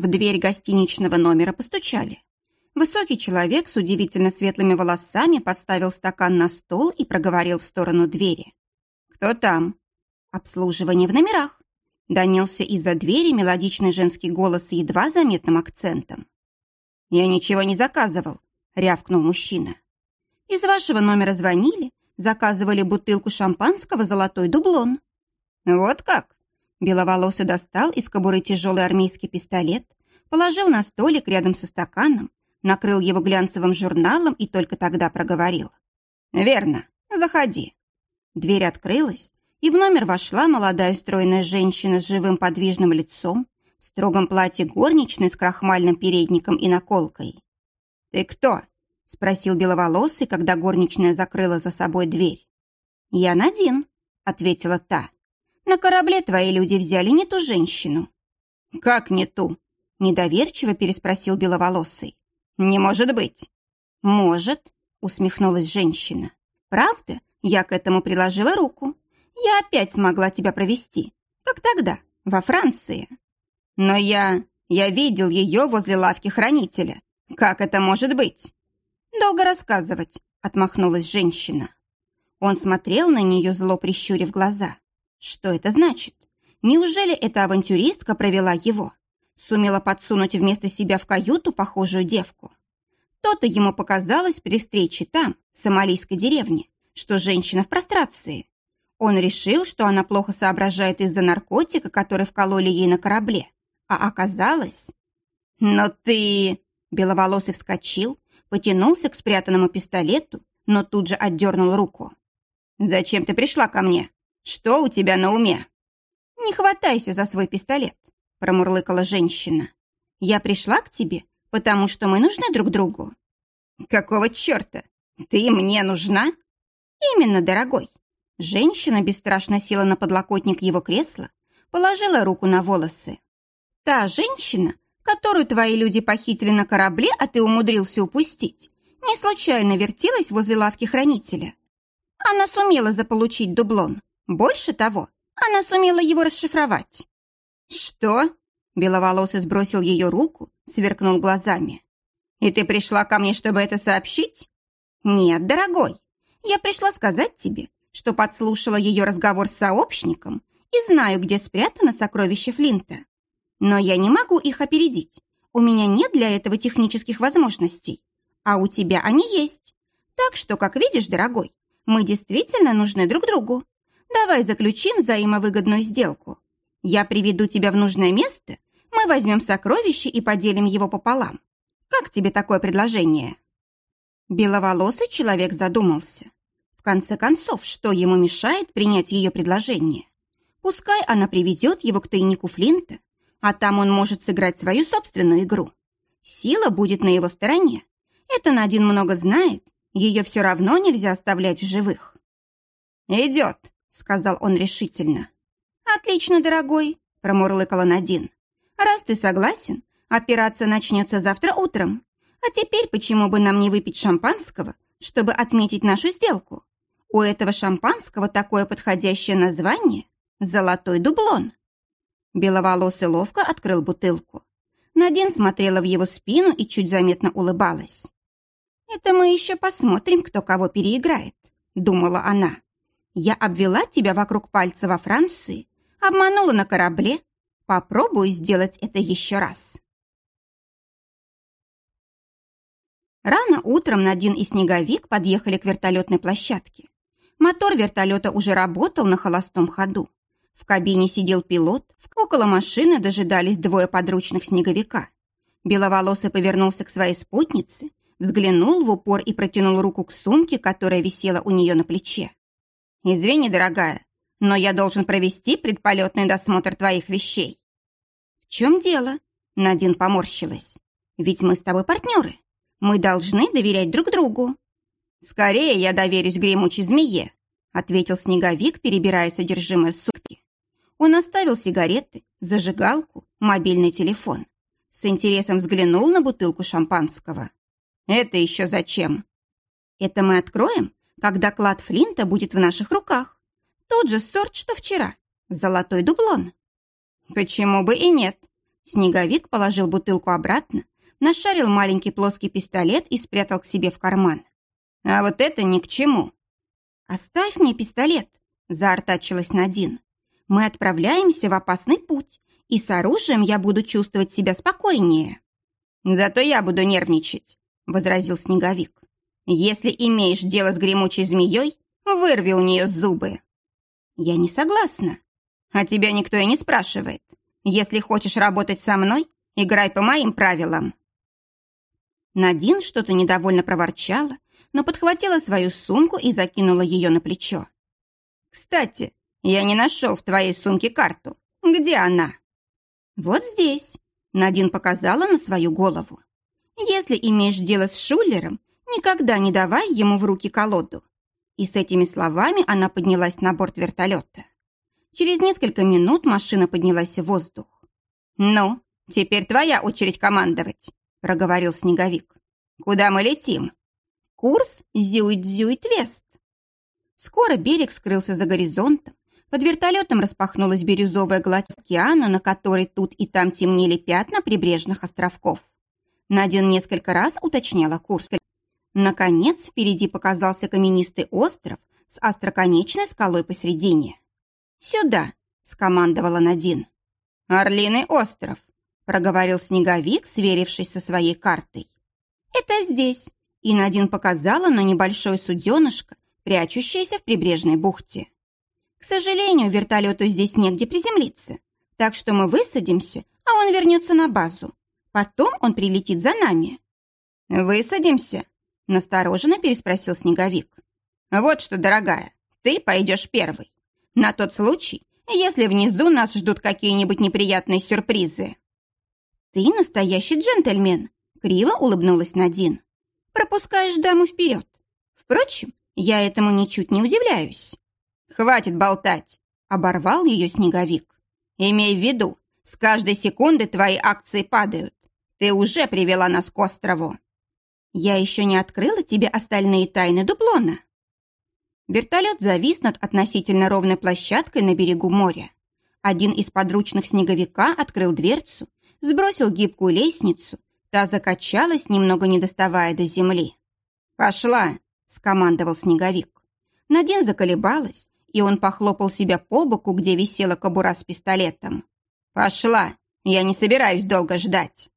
В дверь гостиничного номера постучали. Высокий человек с удивительно светлыми волосами поставил стакан на стол и проговорил в сторону двери. «Кто там?» «Обслуживание в номерах», — донесся из-за двери мелодичный женский голос с едва заметным акцентом. «Я ничего не заказывал», — рявкнул мужчина. «Из вашего номера звонили, заказывали бутылку шампанского «Золотой дублон». «Вот как?» Беловолосый достал из кобуры тяжелый армейский пистолет, положил на столик рядом со стаканом, накрыл его глянцевым журналом и только тогда проговорил. «Верно, заходи». Дверь открылась, и в номер вошла молодая стройная женщина с живым подвижным лицом, в строгом платье горничной с крахмальным передником и наколкой. «Ты кто?» — спросил беловолосый, когда горничная закрыла за собой дверь. «Я Надин», — ответила та. «На корабле твои люди взяли не ту женщину». «Как не ту?» — недоверчиво переспросил беловолосый. «Не может быть». «Может», — усмехнулась женщина. «Правда? Я к этому приложила руку. Я опять смогла тебя провести, как тогда, во Франции. Но я... я видел ее возле лавки хранителя. Как это может быть?» «Долго рассказывать», — отмахнулась женщина. Он смотрел на нее, зло прищурив глаза. «Что это значит? Неужели эта авантюристка провела его?» Сумела подсунуть вместо себя в каюту похожую девку. То-то ему показалось при встрече там, в сомалийской деревне, что женщина в прострации. Он решил, что она плохо соображает из-за наркотика, который вкололи ей на корабле. А оказалось... «Но ты...» Беловолосый вскочил, потянулся к спрятанному пистолету, но тут же отдернул руку. «Зачем ты пришла ко мне? Что у тебя на уме?» «Не хватайся за свой пистолет промурлыкала женщина. «Я пришла к тебе, потому что мы нужны друг другу». «Какого черта? Ты мне нужна?» «Именно, дорогой». Женщина бесстрашно села на подлокотник его кресла, положила руку на волосы. «Та женщина, которую твои люди похитили на корабле, а ты умудрился упустить, не случайно вертелась возле лавки хранителя. Она сумела заполучить дублон. Больше того, она сумела его расшифровать. «Что?» Беловолосый сбросил ее руку, сверкнул глазами. «И ты пришла ко мне, чтобы это сообщить?» «Нет, дорогой, я пришла сказать тебе, что подслушала ее разговор с сообщником и знаю, где спрятано сокровище Флинта. Но я не могу их опередить. У меня нет для этого технических возможностей. А у тебя они есть. Так что, как видишь, дорогой, мы действительно нужны друг другу. Давай заключим взаимовыгодную сделку. Я приведу тебя в нужное место, мы возьмем сокровище и поделим его пополам. Как тебе такое предложение?» Беловолосый человек задумался. В конце концов, что ему мешает принять ее предложение? Пускай она приведет его к тайнику Флинта, а там он может сыграть свою собственную игру. Сила будет на его стороне. Это Надин много знает, ее все равно нельзя оставлять в живых. «Идет», — сказал он решительно. «Отлично, дорогой», – промурлыкала Надин. «Раз ты согласен, операция начнется завтра утром. А теперь почему бы нам не выпить шампанского, чтобы отметить нашу сделку? У этого шампанского такое подходящее название – «Золотой дублон». Беловолосый ловко открыл бутылку. Надин смотрела в его спину и чуть заметно улыбалась. «Это мы еще посмотрим, кто кого переиграет», – думала она. «Я обвела тебя вокруг пальца во Франции, Обманула на корабле. Попробую сделать это еще раз. Рано утром Надин и Снеговик подъехали к вертолетной площадке. Мотор вертолета уже работал на холостом ходу. В кабине сидел пилот, около машины дожидались двое подручных снеговика. Беловолосый повернулся к своей спутнице, взглянул в упор и протянул руку к сумке, которая висела у нее на плече. «Извини, дорогая, но я должен провести предполетный досмотр твоих вещей». «В чем дело?» — Надин поморщилась. «Ведь мы с тобой партнеры. Мы должны доверять друг другу». «Скорее я доверюсь гремучей змее», — ответил Снеговик, перебирая содержимое сумки. Он оставил сигареты, зажигалку, мобильный телефон. С интересом взглянул на бутылку шампанского. «Это еще зачем?» «Это мы откроем, когда клад Флинта будет в наших руках. Тот же сорт, что вчера. Золотой дублон. Почему бы и нет? Снеговик положил бутылку обратно, нашарил маленький плоский пистолет и спрятал к себе в карман. «А вот это ни к чему!» «Оставь мне пистолет!» – заортачилась Надин. «Мы отправляемся в опасный путь, и с оружием я буду чувствовать себя спокойнее». «Зато я буду нервничать», – возразил Снеговик. «Если имеешь дело с гремучей змеей, вырви у нее зубы». «Я не согласна». «А тебя никто и не спрашивает. Если хочешь работать со мной, играй по моим правилам». Надин что-то недовольно проворчала, но подхватила свою сумку и закинула ее на плечо. «Кстати, я не нашел в твоей сумке карту. Где она?» «Вот здесь», — Надин показала на свою голову. «Если имеешь дело с Шулером, никогда не давай ему в руки колоду». И с этими словами она поднялась на борт вертолета. Через несколько минут машина поднялась в воздух. «Ну, теперь твоя очередь командовать», — проговорил Снеговик. «Куда мы летим?» «Курс Зюит-Зюит-Вест». Скоро берег скрылся за горизонтом. Под вертолетом распахнулась бирюзовая гладь океана, на которой тут и там темнели пятна прибрежных островков. Надин несколько раз уточняла курс. Наконец, впереди показался каменистый остров с остроконечной скалой посредине. «Сюда!» — скомандовала Надин. «Орлиный остров!» — проговорил снеговик, сверившись со своей картой. «Это здесь!» И Надин показала на небольшое суденышко, прячущееся в прибрежной бухте. «К сожалению, вертолету здесь негде приземлиться, так что мы высадимся, а он вернется на базу. Потом он прилетит за нами». «Высадимся?» — настороженно переспросил Снеговик. «Вот что, дорогая, ты пойдешь первый. На тот случай, если внизу нас ждут какие-нибудь неприятные сюрпризы. «Ты настоящий джентльмен», — криво улыбнулась Надин. «Пропускаешь даму вперед. Впрочем, я этому ничуть не удивляюсь». «Хватит болтать», — оборвал ее снеговик. «Имей в виду, с каждой секунды твои акции падают. Ты уже привела нас к острову». «Я еще не открыла тебе остальные тайны Дуплона», Вертолет завис над относительно ровной площадкой на берегу моря. Один из подручных снеговика открыл дверцу, сбросил гибкую лестницу, та закачалась, немного не доставая до земли. «Пошла!» — скомандовал снеговик. Надин заколебалась, и он похлопал себя по боку, где висела кобура с пистолетом. «Пошла! Я не собираюсь долго ждать!»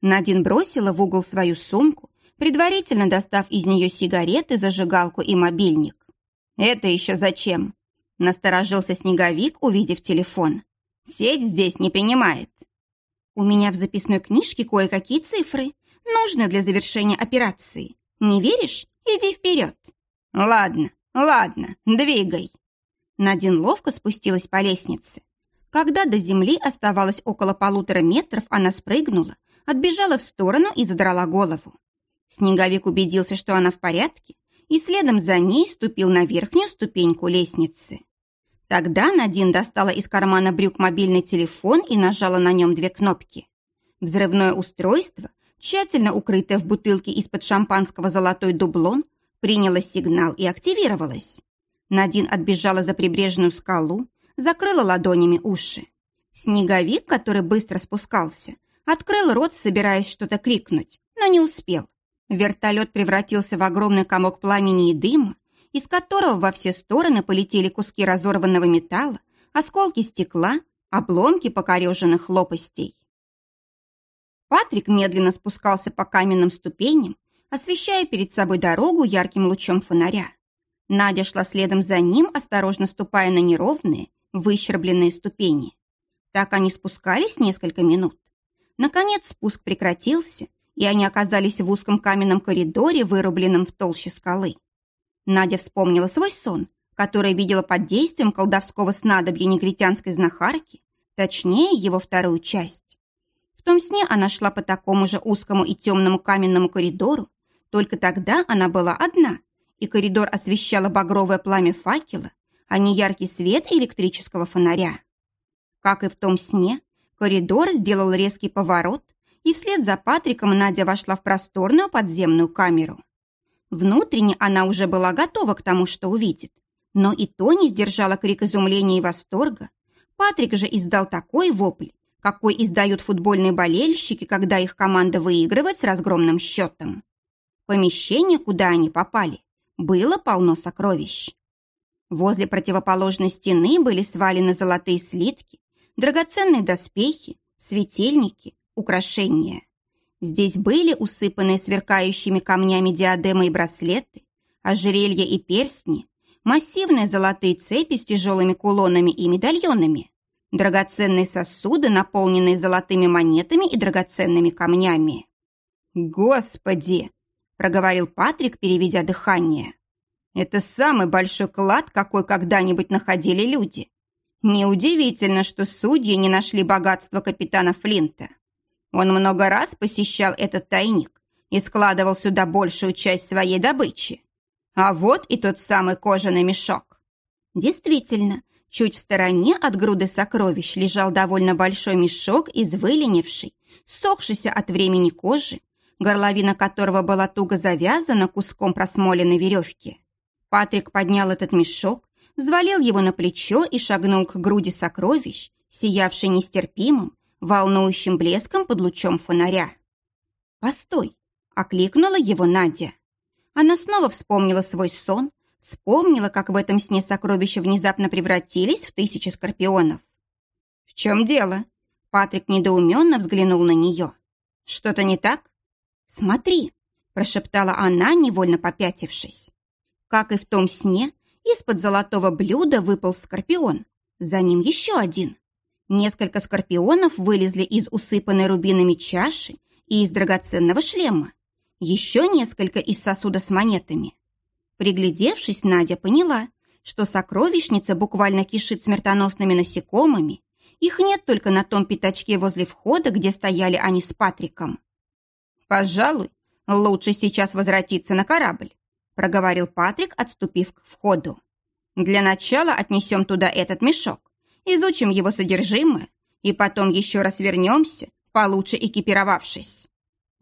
Надин бросила в угол свою сумку, предварительно достав из нее сигареты, зажигалку и мобильник. «Это еще зачем?» Насторожился снеговик, увидев телефон. «Сеть здесь не принимает». «У меня в записной книжке кое-какие цифры, нужны для завершения операции. Не веришь? Иди вперед». «Ладно, ладно, двигай». Надин ловко спустилась по лестнице. Когда до земли оставалось около полутора метров, она спрыгнула, отбежала в сторону и задрала голову. Снеговик убедился, что она в порядке, и следом за ней ступил на верхнюю ступеньку лестницы. Тогда Надин достала из кармана брюк мобильный телефон и нажала на нем две кнопки. Взрывное устройство, тщательно укрытое в бутылке из-под шампанского золотой дублон, приняло сигнал и активировалось. Надин отбежала за прибрежную скалу, закрыла ладонями уши. Снеговик, который быстро спускался, открыл рот, собираясь что-то крикнуть, но не успел. Вертолет превратился в огромный комок пламени и дыма, из которого во все стороны полетели куски разорванного металла, осколки стекла, обломки покореженных лопастей. Патрик медленно спускался по каменным ступеням, освещая перед собой дорогу ярким лучом фонаря. Надя шла следом за ним, осторожно ступая на неровные, выщербленные ступени. Так они спускались несколько минут. Наконец спуск прекратился, и они оказались в узком каменном коридоре, вырубленном в толще скалы. Надя вспомнила свой сон, который видела под действием колдовского снадобья негритянской знахарки, точнее, его вторую часть. В том сне она шла по такому же узкому и темному каменному коридору, только тогда она была одна, и коридор освещало багровое пламя факела, а не яркий свет электрического фонаря. Как и в том сне, коридор сделал резкий поворот, и вслед за Патриком Надя вошла в просторную подземную камеру. Внутренне она уже была готова к тому, что увидит, но и то не сдержала крик изумления и восторга. Патрик же издал такой вопль, какой издают футбольные болельщики, когда их команда выигрывает с разгромным счетом. Помещение, куда они попали, было полно сокровищ. Возле противоположной стены были свалены золотые слитки, драгоценные доспехи, светильники, украшения. Здесь были усыпанные сверкающими камнями диадемы и браслеты, ожерелья и перстни, массивные золотые цепи с тяжелыми кулонами и медальонами, драгоценные сосуды, наполненные золотыми монетами и драгоценными камнями. «Господи!» – проговорил Патрик, переведя дыхание. «Это самый большой клад, какой когда-нибудь находили люди. Неудивительно, что судьи не нашли богатства капитана Флинта. Он много раз посещал этот тайник и складывал сюда большую часть своей добычи. А вот и тот самый кожаный мешок. Действительно, чуть в стороне от груды сокровищ лежал довольно большой мешок из выленившей, сохшейся от времени кожи, горловина которого была туго завязана куском просмоленной веревки. Патрик поднял этот мешок, взвалил его на плечо и шагнул к груди сокровищ, сиявшей нестерпимым, волнующим блеском под лучом фонаря. «Постой!» — окликнула его Надя. Она снова вспомнила свой сон, вспомнила, как в этом сне сокровища внезапно превратились в тысячи скорпионов. «В чем дело?» Патрик недоуменно взглянул на нее. «Что-то не так?» «Смотри», – прошептала она, невольно попятившись. Как и в том сне, из-под золотого блюда выпал скорпион. За ним еще один. Несколько скорпионов вылезли из усыпанной рубинами чаши и из драгоценного шлема еще несколько из сосуда с монетами. Приглядевшись, Надя поняла, что сокровищница буквально кишит смертоносными насекомыми. Их нет только на том пятачке возле входа, где стояли они с Патриком. «Пожалуй, лучше сейчас возвратиться на корабль», проговорил Патрик, отступив к входу. «Для начала отнесем туда этот мешок, изучим его содержимое, и потом еще раз вернемся, получше экипировавшись».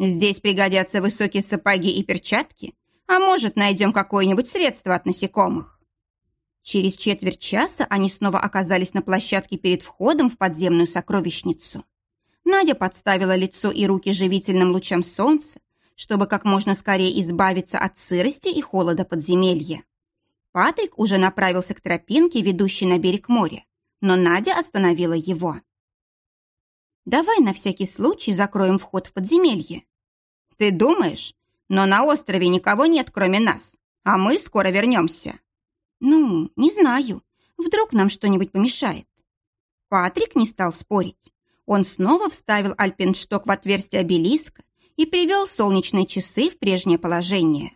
Здесь пригодятся высокие сапоги и перчатки, а может, найдем какое-нибудь средство от насекомых. Через четверть часа они снова оказались на площадке перед входом в подземную сокровищницу. Надя подставила лицо и руки живительным лучам солнца, чтобы как можно скорее избавиться от сырости и холода подземелья. Патрик уже направился к тропинке, ведущей на берег моря, но Надя остановила его. «Давай на всякий случай закроем вход в подземелье. «Ты думаешь? Но на острове никого нет, кроме нас, а мы скоро вернемся». «Ну, не знаю. Вдруг нам что-нибудь помешает». Патрик не стал спорить. Он снова вставил альпиншток в отверстие обелиска и привел солнечные часы в прежнее положение.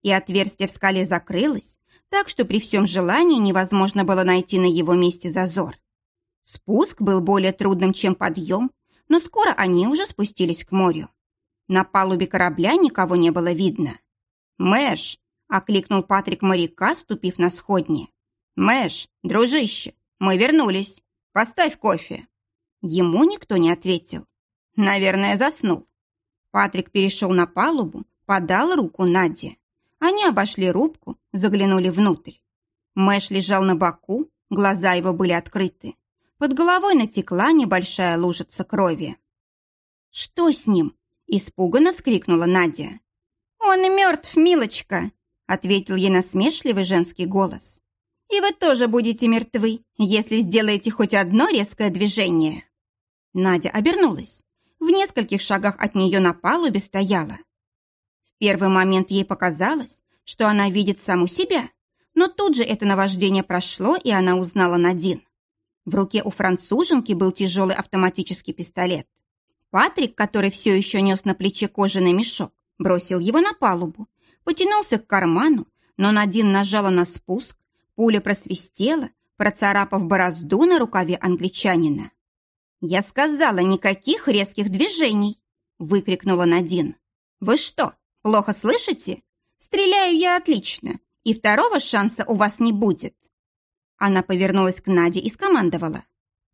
И отверстие в скале закрылось, так что при всем желании невозможно было найти на его месте зазор. Спуск был более трудным, чем подъем, но скоро они уже спустились к морю. На палубе корабля никого не было видно. «Мэш!» – окликнул Патрик моряка, ступив на сходни. «Мэш, дружище, мы вернулись. Поставь кофе». Ему никто не ответил. Наверное, заснул. Патрик перешел на палубу, подал руку Наде. Они обошли рубку, заглянули внутрь. Мэш лежал на боку, глаза его были открыты. Под головой натекла небольшая лужица крови. «Что с ним?» Испуганно вскрикнула Надя. «Он и мертв, милочка!» ответил ей насмешливый женский голос. «И вы тоже будете мертвы, если сделаете хоть одно резкое движение». Надя обернулась. В нескольких шагах от нее на палубе стояла. Первый момент ей показалось, что она видит саму себя, но тут же это наваждение прошло, и она узнала Надин. В руке у француженки был тяжелый автоматический пистолет. Патрик, который все еще нес на плече кожаный мешок, бросил его на палубу, потянулся к карману, но Надин нажала на спуск, пуля просвистела, процарапав борозду на рукаве англичанина. «Я сказала, никаких резких движений!» – выкрикнула Надин. «Вы что, плохо слышите? Стреляю я отлично, и второго шанса у вас не будет!» Она повернулась к Наде и скомандовала.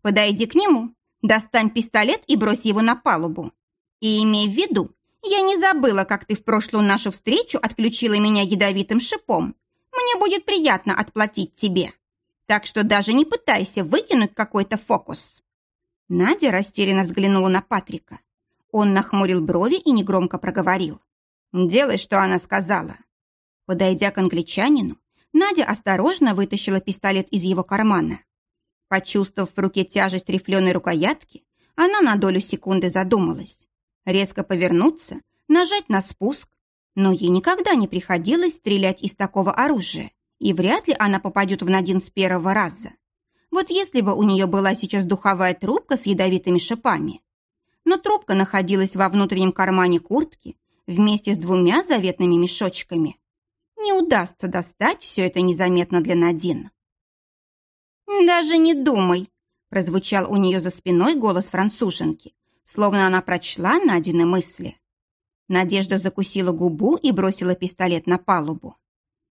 «Подойди к нему, Достань пистолет и брось его на палубу. И имей в виду, я не забыла, как ты в прошлую нашу встречу отключила меня ядовитым шипом. Мне будет приятно отплатить тебе. Так что даже не пытайся выкинуть какой-то фокус». Надя растерянно взглянула на Патрика. Он нахмурил брови и негромко проговорил. «Делай, что она сказала». Подойдя к англичанину, Надя осторожно вытащила пистолет из его кармана. Почувствовав в руке тяжесть рифленой рукоятки, она на долю секунды задумалась. Резко повернуться, нажать на спуск, но ей никогда не приходилось стрелять из такого оружия, и вряд ли она попадет в Надин с первого раза. Вот если бы у нее была сейчас духовая трубка с ядовитыми шипами. Но трубка находилась во внутреннем кармане куртки вместе с двумя заветными мешочками. Не удастся достать все это незаметно для Надин. «Даже не думай!» – прозвучал у нее за спиной голос француженки, словно она прочла Надины мысли. Надежда закусила губу и бросила пистолет на палубу.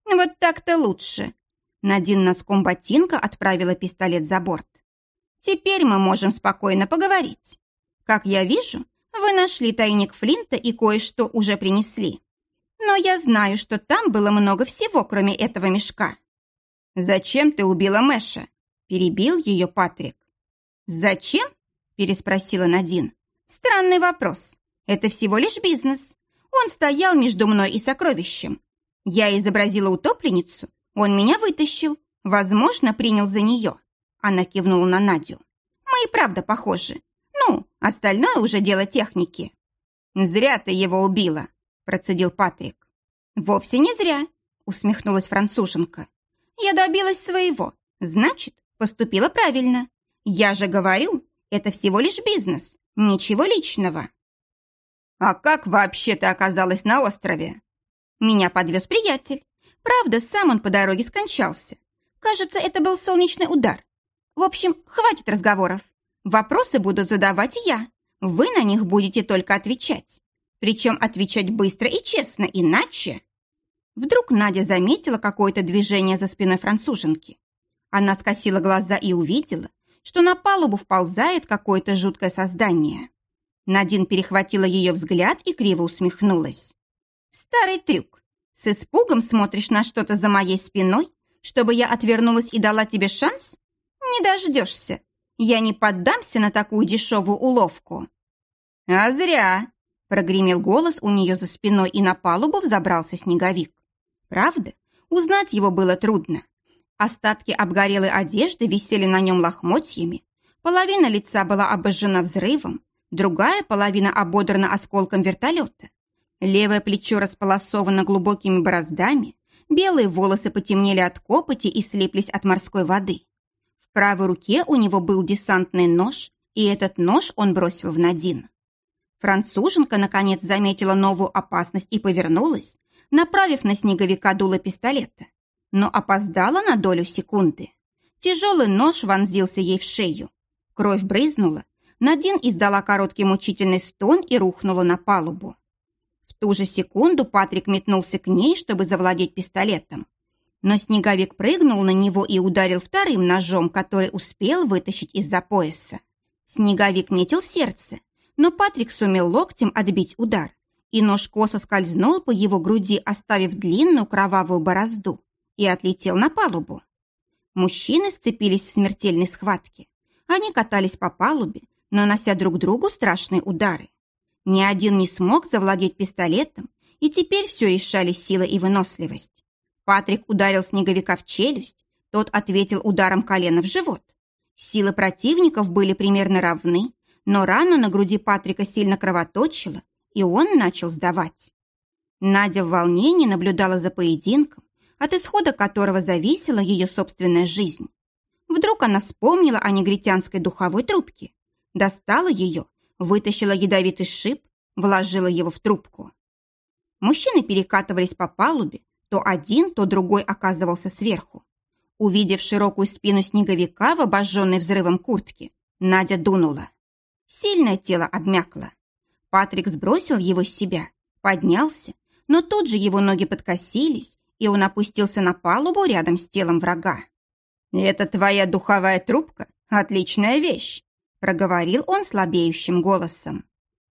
«Вот так-то лучше!» Надин носком ботинка отправила пистолет за борт. «Теперь мы можем спокойно поговорить. Как я вижу, вы нашли тайник Флинта и кое-что уже принесли. Но я знаю, что там было много всего, кроме этого мешка». «Зачем ты убила Мэша?» – перебил ее Патрик. «Зачем?» – переспросила Надин. «Странный вопрос. Это всего лишь бизнес. Он стоял между мной и сокровищем. Я изобразила утопленницу, он меня вытащил, возможно, принял за нее. Она кивнула на Надю. Мы и правда похожи. Остальное уже дело техники. Зря ты его убила, процедил Патрик. Вовсе не зря, усмехнулась француженка. Я добилась своего, значит, поступила правильно. Я же говорю, это всего лишь бизнес, ничего личного. А как вообще ты оказалась на острове? Меня подвез приятель. Правда, сам он по дороге скончался. Кажется, это был солнечный удар. В общем, хватит разговоров. Вопросы буду задавать я. Вы на них будете только отвечать. Причем отвечать быстро и честно, иначе... Вдруг Надя заметила какое-то движение за спиной француженки. Она скосила глаза и увидела, что на палубу вползает какое-то жуткое создание. Надин перехватила ее взгляд и криво усмехнулась. «Старый трюк. С испугом смотришь на что-то за моей спиной, чтобы я отвернулась и дала тебе шанс? Не дождешься. Я не поддамся на такую дешевую уловку». «А зря!» – прогремел голос у нее за спиной, и на палубу взобрался снеговик. Правда, узнать его было трудно. Остатки обгорелой одежды висели на нем лохмотьями, половина лица была обожжена взрывом, другая половина ободрана осколком вертолета. Левое плечо располосовано глубокими бороздами, белые волосы потемнели от копоти и слиплись от морской воды. В правой руке у него был десантный нож, и этот нож он бросил в Надин. Француженка, наконец, заметила новую опасность и повернулась, направив на снеговика дуло пистолета, но опоздала на долю секунды. Тяжелый нож вонзился ей в шею. Кровь брызнула, Надин издала короткий мучительный стон и рухнула на палубу ту же секунду Патрик метнулся к ней, чтобы завладеть пистолетом. Но снеговик прыгнул на него и ударил вторым ножом, который успел вытащить из-за пояса. Снеговик метил в сердце, но Патрик сумел локтем отбить удар, и нож косо скользнул по его груди, оставив длинную кровавую борозду, и отлетел на палубу. Мужчины сцепились в смертельной схватке. Они катались по палубе, нанося друг другу страшные удары. Ни один не смог завладеть пистолетом, и теперь все решали сила и выносливость. Патрик ударил снеговика в челюсть, тот ответил ударом колена в живот. Силы противников были примерно равны, но рана на груди Патрика сильно кровоточила, и он начал сдавать. Надя в волнении наблюдала за поединком, от исхода которого зависела ее собственная жизнь. Вдруг она вспомнила о негритянской духовой трубке, достала ее вытащила ядовитый шип, вложила его в трубку. Мужчины перекатывались по палубе, то один, то другой оказывался сверху. Увидев широкую спину снеговика в обожженной взрывом куртке, Надя дунула. Сильное тело обмякло. Патрик сбросил его с себя, поднялся, но тут же его ноги подкосились, и он опустился на палубу рядом с телом врага. «Это твоя духовая трубка? Отличная вещь!» проговорил он слабеющим голосом.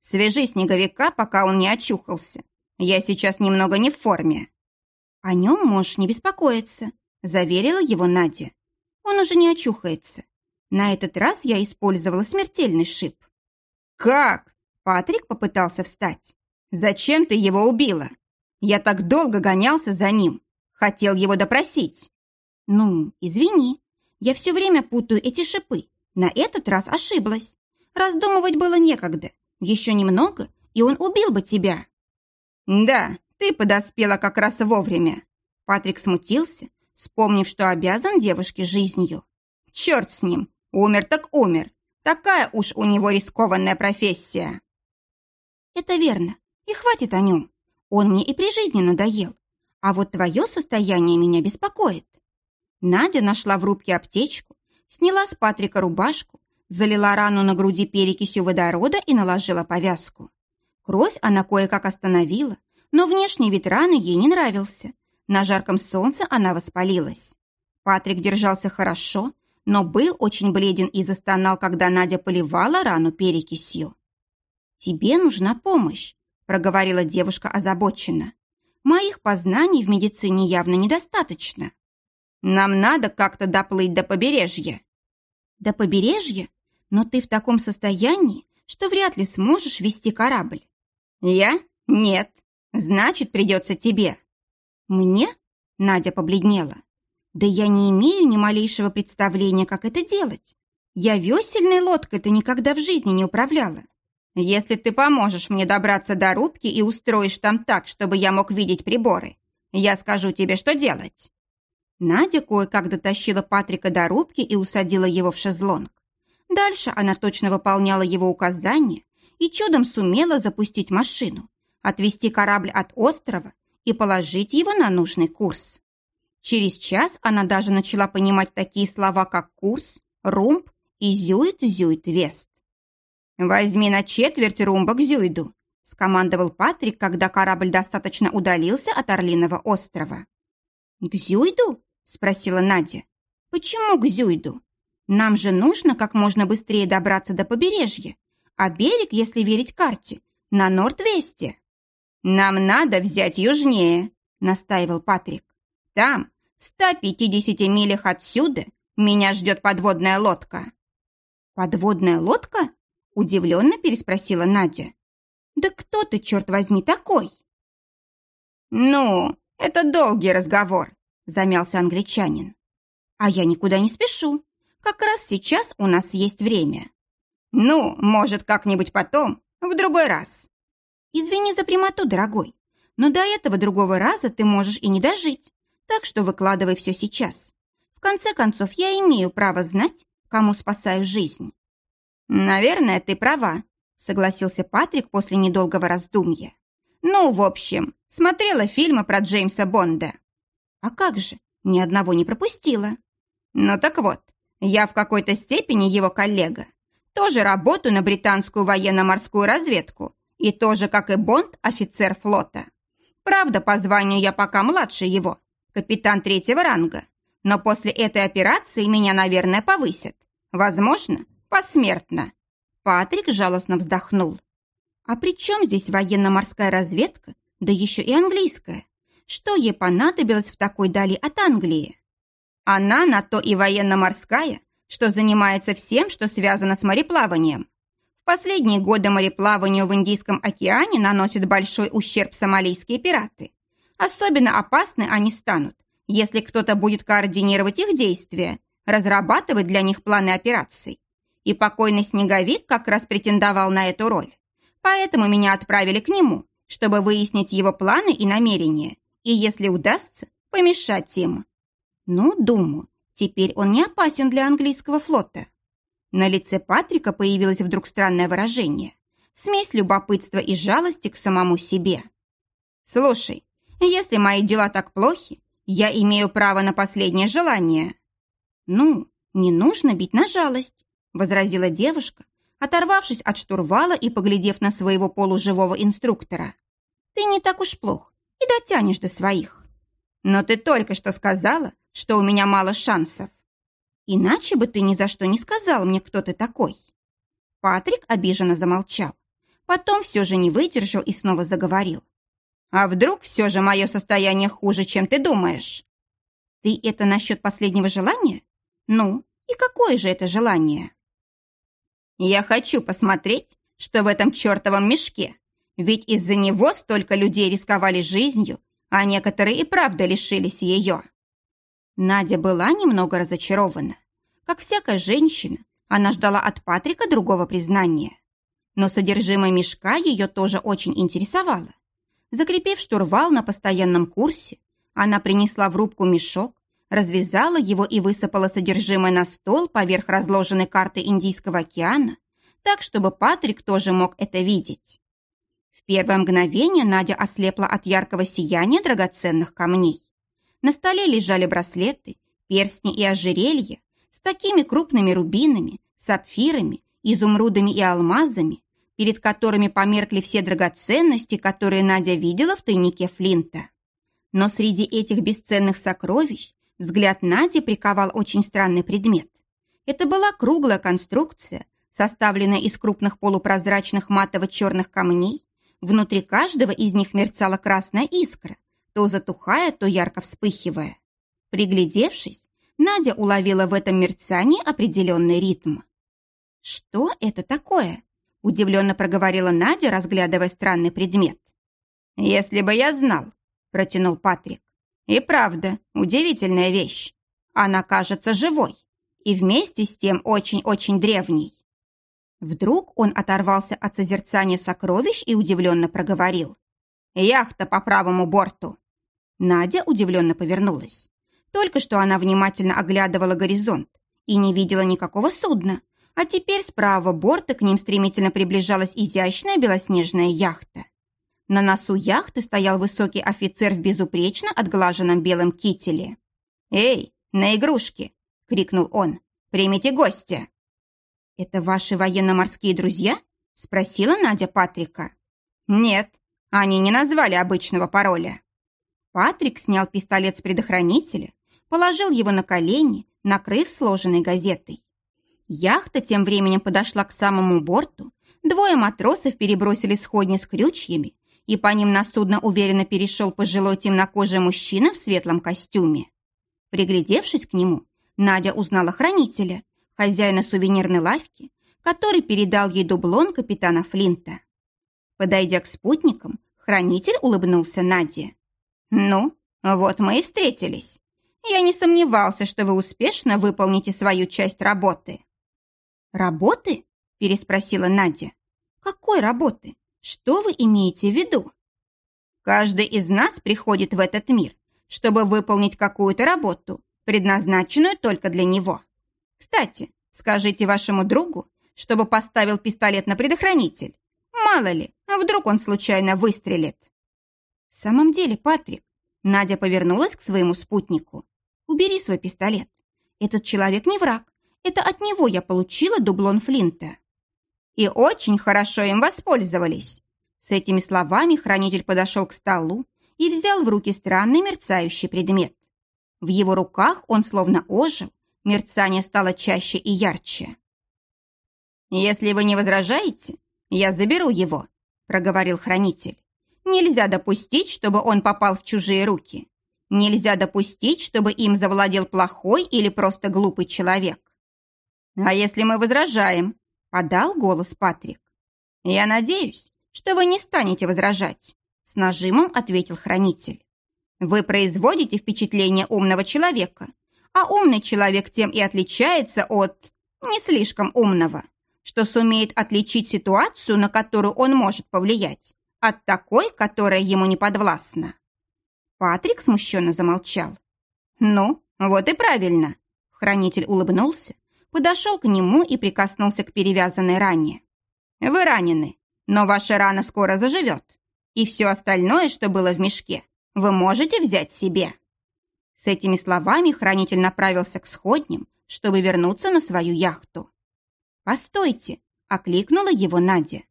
«Свяжи снеговика, пока он не очухался. Я сейчас немного не в форме». «О нем можешь не беспокоиться», — заверила его Надя. «Он уже не очухается. На этот раз я использовала смертельный шип. «Как?» Патрик попытался встать. «Зачем ты его убила? Я так долго гонялся за ним. Хотел его допросить». «Ну, извини, я все время путаю эти шипы. На этот раз ошиблась. Раздумывать было некогда. Еще немного, и он убил бы тебя». «Да, ты подоспела как раз вовремя». Патрик смутился, вспомнив, что обязан девушке жизнью. «Черт с ним! Умер так умер! Такая уж у него рискованная профессия!» «Это верно. И хватит о нем. Он мне и при жизни надоел. А вот твое состояние меня беспокоит». Надя нашла в рубке аптечку, сняла с Патрика рубашку, залила рану на груди перекисью водорода и наложила повязку. Кровь она кое-как остановила, но внешний вид раны ей не нравился. На жарком солнце она воспалилась. Патрик держался хорошо, но был очень бледен и застонал, когда Надя поливала рану перекисью. «Тебе нужна помощь», – проговорила девушка озабоченно. «Моих познаний в медицине явно недостаточно». «Нам надо как-то доплыть до побережья». «До побережья? Но ты в таком состоянии, что вряд ли сможешь вести корабль». «Я? Нет. Значит, придется тебе». «Мне?» – Надя побледнела. «Да я не имею ни малейшего представления, как это делать. Я весельной лодкой-то никогда в жизни не управляла. Если ты поможешь мне добраться до рубки и устроишь там так, чтобы я мог видеть приборы, я скажу тебе, что делать». Надя кое-как дотащила Патрика до рубки и усадила его в шезлонг. Дальше она точно выполняла его указания и чудом сумела запустить машину, отвести корабль от острова и положить его на нужный курс. Через час она даже начала понимать такие слова, как «курс», «румб» и «зюит-зюит-вест». «Возьми на четверть румба к Зюйду», – скомандовал Патрик, когда корабль достаточно удалился от Орлиного острова. «К Зюйду?» – спросила Надя. «Почему к Зюйду? Нам же нужно как можно быстрее добраться до побережья, а берег, если верить карте, на Норд-Весте». «Нам надо взять южнее», – настаивал Патрик. «Там, в 150 милях отсюда, меня ждет подводная лодка». «Подводная лодка?» Удивленно переспросила Надя. «Да кто ты, черт возьми, такой?» «Ну, это долгий разговор», — замялся англичанин. «А я никуда не спешу. Как раз сейчас у нас есть время». «Ну, может, как-нибудь потом, в другой раз». «Извини за прямоту, дорогой, но до этого другого раза ты можешь и не дожить, так что выкладывай все сейчас. В конце концов, я имею право знать, кому спасаю жизнь». «Наверное, ты права», — согласился Патрик после недолгого раздумья. «Ну, в общем, смотрела фильмы про Джеймса Бонда». «А как же, ни одного не пропустила». «Ну так вот, я в какой-то степени его коллега. Тоже работаю на британскую военно-морскую разведку и тоже, как и Бонд, офицер флота. Правда, по званию я пока младше его, капитан третьего ранга. Но после этой операции меня, наверное, повысят. Возможно, Посмертно. Патрик жалостно вздохнул. А при чем здесь военно-морская разведка, да еще и английская? Что ей понадобилось в такой дали от Англии? Она на то и военно-морская, что занимается всем, что связано с мореплаванием. Последние годы мореплаванию в Индийском океане наносят большой ущерб сомалийские пираты. Особенно опасны они станут, если кто-то будет координировать их действия, разрабатывать для них планы операций. И покойный Снеговик как раз претендовал на эту роль. Поэтому меня отправили к нему, чтобы выяснить его планы и намерения, и, если удастся, помешать им. Ну, думаю, теперь он не опасен для английского флота. На лице Патрика появилось вдруг странное выражение. Смесь любопытства и жалости к самому себе. «Слушай, если мои дела так плохи, я имею право на последнее желание». «Ну, не нужно бить на жалость возразила девушка, оторвавшись от штурвала и поглядев на своего полуживого инструктора. «Ты не так уж плох и дотянешь до своих. Но ты только что сказала, что у меня мало шансов. Иначе бы ты ни за что не сказал мне, кто ты такой». Патрик обиженно замолчал. Потом все же не выдержал и снова заговорил. «А вдруг все же мое состояние хуже, чем ты думаешь?» «Ты это насчет последнего желания? Ну, И какое же это желание? Я хочу посмотреть, что в этом чертовом мешке. Ведь из-за него столько людей рисковали жизнью, а некоторые и правда лишились ее. Надя была немного разочарована. Как всякая женщина, она ждала от Патрика другого признания. Но содержимое мешка ее тоже очень интересовало. Закрепив штурвал на постоянном курсе, она принесла в рубку мешок, развязала его и высыпала содержимое на стол поверх разложенной карты Индийского океана, так, чтобы Патрик тоже мог это видеть. В первое мгновение Надя ослепла от яркого сияния драгоценных камней. На столе лежали браслеты, перстни и ожерелья с такими крупными рубинами, сапфирами, изумрудами и алмазами, перед которыми померкли все драгоценности, которые Надя видела в тайнике Флинта. Но среди этих бесценных сокровищ взгляд Нади приковал очень странный предмет. Это была круглая конструкция, составленная из крупных полупрозрачных матово-черных камней. Внутри каждого из них мерцала красная искра, то затухая, то ярко вспыхивая. Приглядевшись, Надя уловила в этом мерцании определенный ритм. «Что это такое?» – удивленно проговорила Надя, разглядывая странный предмет. «Если бы я знал», – протянул Патрик. «И правда, удивительная вещь. Она кажется живой и вместе с тем очень-очень древней». Вдруг он оторвался от созерцания сокровищ и удивленно проговорил. «Яхта по правому борту». Надя удивленно повернулась. Только что она внимательно оглядывала горизонт и не видела никакого судна, а теперь с правого борта к ним стремительно приближалась изящная белоснежная яхта. На носу яхты стоял высокий офицер в безупречно отглаженном белом кителе. «Эй, на игрушки!» — крикнул он. «Примите гостя!» «Это ваши военно-морские друзья?» — спросила Надя Патрика. «Нет, они не назвали обычного пароля». Патрик снял пистолет с предохранителя, положил его на колени, накрыв сложенной газетой. Яхта тем временем подошла к самому борту, двое матросов перебросили сходни с крючьями, и по ним на судно уверенно перешел пожилой темнокожий мужчина в светлом костюме. Приглядевшись к нему, Надя узнала хранителя, хозяина сувенирной лавки, который передал ей дублон капитана Флинта. Подойдя к спутникам, хранитель улыбнулся Наде. «Ну, вот мы и встретились. Я не сомневался, что вы успешно выполните свою часть работы». «Работы?» – переспросила Надя. «Какой работы? Что вы имеете в виду?» «Каждый из нас приходит в этот мир, чтобы выполнить какую-то работу, предназначенную только для него. Кстати, скажите вашему другу, чтобы поставил пистолет на предохранитель. Мало ли, вдруг он случайно выстрелит». «В самом деле, Патрик», Надя повернулась к своему спутнику. «Убери свой пистолет. Этот человек не враг. Это от него я получила дублон Флинта. И очень хорошо им воспользовались. С этими словами хранитель подошел к столу и взял в руки странный мерцающий предмет. В его руках он словно ожил, мерцание стало чаще и ярче. «Если вы не возражаете, я заберу его», — проговорил хранитель. «Нельзя допустить, чтобы он попал в чужие руки. Нельзя допустить, чтобы им завладел плохой или просто глупый человек. «А если мы возражаем?» – подал голос Патрик. «Я надеюсь, что вы не станете возражать», – с нажимом ответил хранитель. «Вы производите впечатление умного человека, а умный человек тем и отличается от не слишком умного, что сумеет отличить ситуацию, на которую он может повлиять, от такой, которая ему не подвластна». Патрик смущенно замолчал. «Ну, вот и правильно», – хранитель улыбнулся подошел к нему и прикоснулся к перевязанной ране. «Вы ранены, но ваша рана скоро заживет, и все остальное, что было в мешке, вы можете взять себе». С этими словами хранитель направился к сходням, чтобы вернуться на свою яхту. «Постойте!» – окликнула его Надя.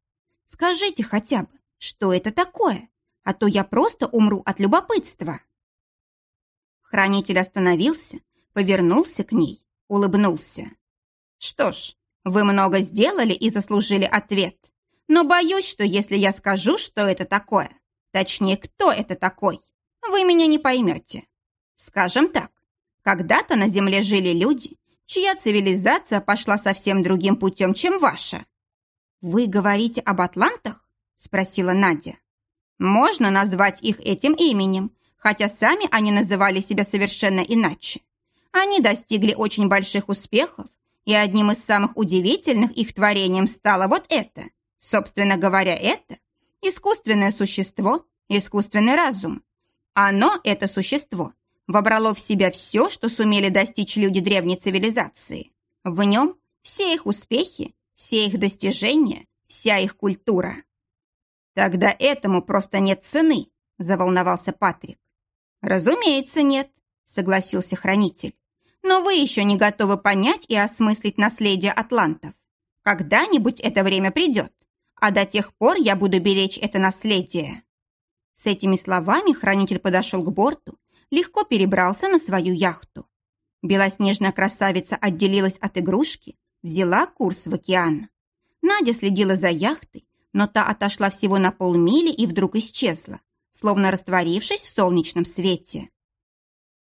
«Скажите хотя бы, что это такое, а то я просто умру от любопытства». Хранитель остановился, повернулся к ней, улыбнулся. Что ж, вы много сделали и заслужили ответ. Но боюсь, что если я скажу, что это такое, точнее, кто это такой, вы меня не поймете. Скажем так, когда-то на Земле жили люди, чья цивилизация пошла совсем другим путем, чем ваша. «Вы говорите об атлантах?» – спросила Надя. «Можно назвать их этим именем, хотя сами они называли себя совершенно иначе. Они достигли очень больших успехов, и одним из самых удивительных их творением стало вот это. Собственно говоря, это искусственное существо, искусственный разум. Оно, это существо, вобрало в себя все, что сумели достичь люди древней цивилизации. В нем все их успехи, все их достижения, вся их культура. «Тогда этому просто нет цены», – заволновался Патрик. «Разумеется, нет», – согласился хранитель. «Но вы еще не готовы понять и осмыслить наследие атлантов. Когда-нибудь это время придет, а до тех пор я буду беречь это наследие». С этими словами хранитель подошел к борту, легко перебрался на свою яхту. Белоснежная красавица отделилась от игрушки, взяла курс в океан. Надя следила за яхтой, но та отошла всего на полмили и вдруг исчезла, словно растворившись в солнечном свете.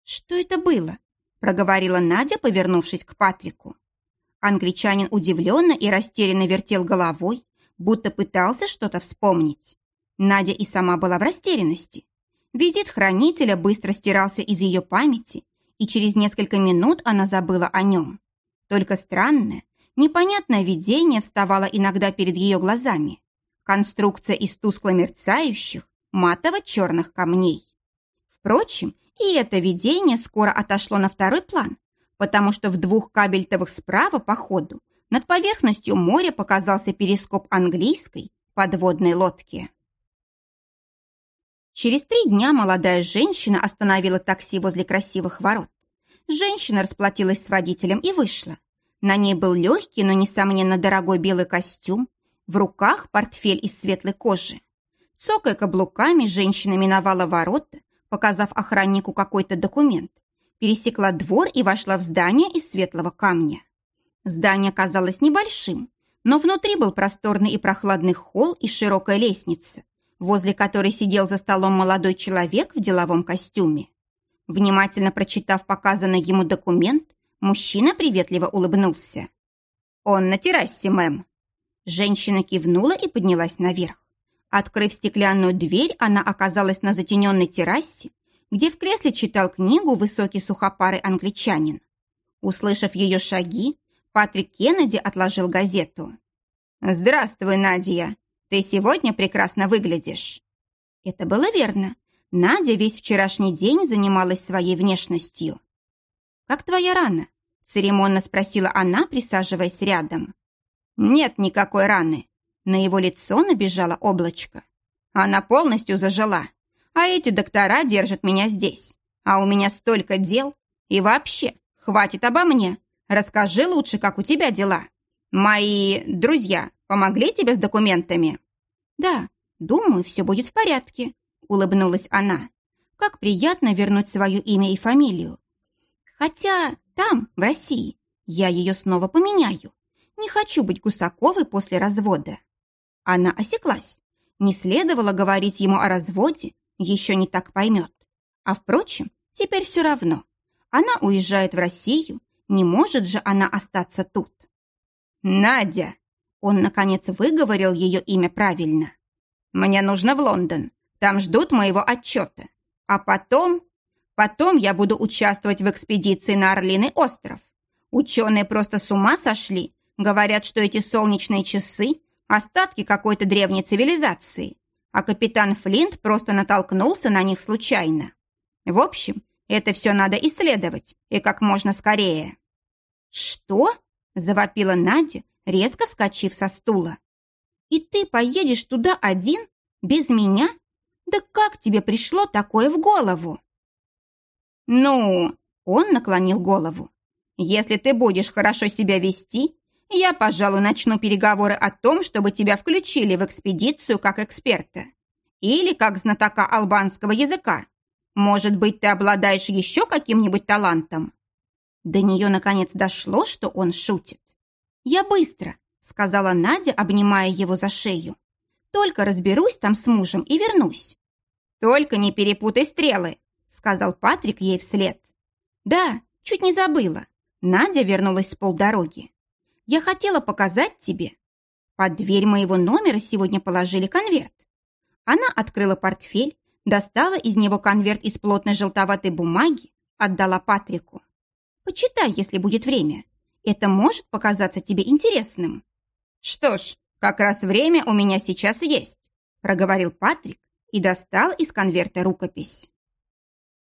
«Что это было?» – проговорила Надя, повернувшись к Патрику. Англичанин удивленно и растерянно вертел головой, будто пытался что-то вспомнить. Надя и сама была в растерянности. Визит хранителя быстро стирался из ее памяти, и через несколько минут она забыла о нем. Только странное, непонятное видение вставало иногда перед ее глазами. Конструкция из тускло мерцающих, матово-черных камней. Впрочем, и это видение скоро отошло на второй план, потому что в двух кабельтовых справа по ходу над поверхностью моря показался перископ английской подводной лодки. Через три дня молодая женщина остановила такси возле красивых ворот. Женщина расплатилась с водителем и вышла. На ней был легкий, но, несомненно, дорогой белый костюм. В руках портфель из светлой кожи. Цокая каблуками, женщина миновала ворота, показав охраннику какой-то документ. Пересекла двор и вошла в здание из светлого камня. Здание казалось небольшим, но внутри был просторный и прохладный холл и широкая лестница возле которой сидел за столом молодой человек в деловом костюме. Внимательно прочитав показанный ему документ, мужчина приветливо улыбнулся. «Он на террасе, мэм». Женщина кивнула и поднялась наверх. Открыв стеклянную дверь, она оказалась на затененной террасе, где в кресле читал книгу высокий сухопарый англичанин. Услышав ее шаги, Патрик Кеннеди отложил газету. «Здравствуй, Надя!» Ты сегодня прекрасно выглядишь». Это было верно. Надя весь вчерашний день занималась своей внешностью. «Как твоя рана?» – церемонно спросила она, присаживаясь рядом. «Нет никакой раны». На его лицо набежало облачко. Она полностью зажила. А эти доктора держат меня здесь. А у меня столько дел. И вообще, хватит обо мне. Расскажи лучше, как у тебя дела. Мои друзья помогли тебе с документами?» «Да, думаю, все будет в порядке», — улыбнулась она. «Как приятно вернуть свое имя и фамилию. Хотя там, в России, я ее снова поменяю. Не хочу быть Гусаковой после развода». Она осеклась. Не следовало говорить ему о разводе, еще не так поймет. А впрочем, теперь все равно. Она уезжает в Россию, не может же она остаться тут. «Надя!» Он, наконец, выговорил ее имя правильно. «Мне нужно в Лондон. Там ждут моего отчета. А потом... Потом я буду участвовать в экспедиции на Орлиный остров. Ученые просто с ума сошли. Говорят, что эти солнечные часы – остатки какой-то древней цивилизации. А капитан Флинт просто натолкнулся на них случайно. В общем, это все надо исследовать, и как можно скорее». «Что?» – завопила Надя, резко вскочив со стула. «И ты поедешь туда один? Без меня? Да как тебе пришло такое в голову?» «Ну...» — он наклонил голову. «Если ты будешь хорошо себя вести, я, пожалуй, начну переговоры о том, чтобы тебя включили в экспедицию как эксперта. Или как знатока албанского языка. Может быть, ты обладаешь еще каким-нибудь талантом?» До нее наконец дошло, что он шутит. «Я быстро», — сказала Надя, обнимая его за шею. «Только разберусь там с мужем и вернусь». «Только не перепутай стрелы», — сказал Патрик ей вслед. «Да, чуть не забыла. Надя вернулась с полдороги. «Я хотела показать тебе. Под дверь моего номера сегодня положили конверт». Она открыла портфель, достала из него конверт из плотной желтоватой бумаги, отдала Патрику. «Почитай, если будет время. Это может показаться тебе интересным». «Что ж, как раз время у меня сейчас есть», проговорил Патрик и достал из конверта рукопись.